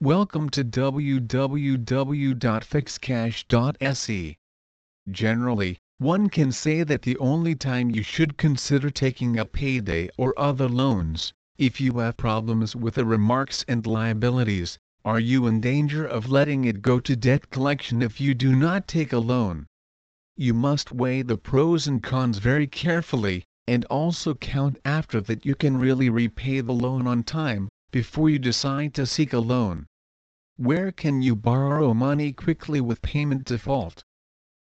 Welcome to www.fixcash.se. Generally, one can say that the only time you should consider taking a payday or other loans, if you have problems with the remarks and liabilities, are you in danger of letting it go to debt collection if you do not take a loan. You must weigh the pros and cons very carefully, and also count after that you can really repay the loan on time, before you decide to seek a loan. Where can you borrow money quickly with payment default?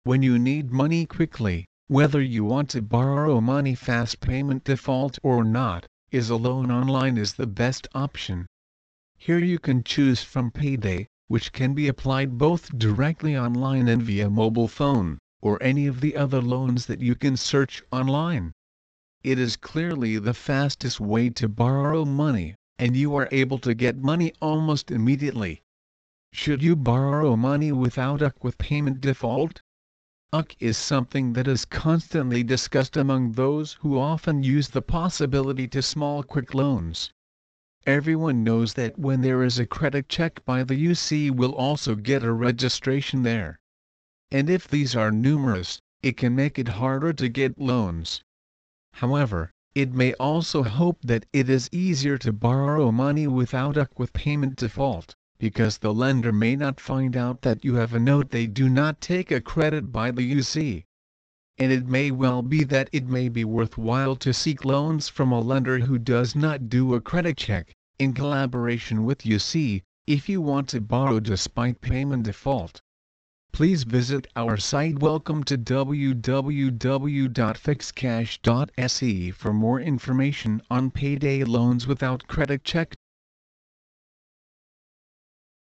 When you need money quickly, whether you want to borrow money fast payment default or not, is a loan online is the best option. Here you can choose from Payday, which can be applied both directly online and via mobile phone, or any of the other loans that you can search online. It is clearly the fastest way to borrow money, and you are able to get money almost immediately. Should you borrow money without UC with payment default? UC is something that is constantly discussed among those who often use the possibility to small quick loans. Everyone knows that when there is a credit check by the UC will also get a registration there. And if these are numerous, it can make it harder to get loans. However, it may also hope that it is easier to borrow money without UC with payment default, because the lender may not find out that you have a note they do not take a credit by the UC. And it may well be that it may be worthwhile to seek loans from a lender who does not do a credit check, in collaboration with UC, if you want to borrow despite payment default. Please visit our site. Welcome to www.fixcash.se for more information on payday loans without credit check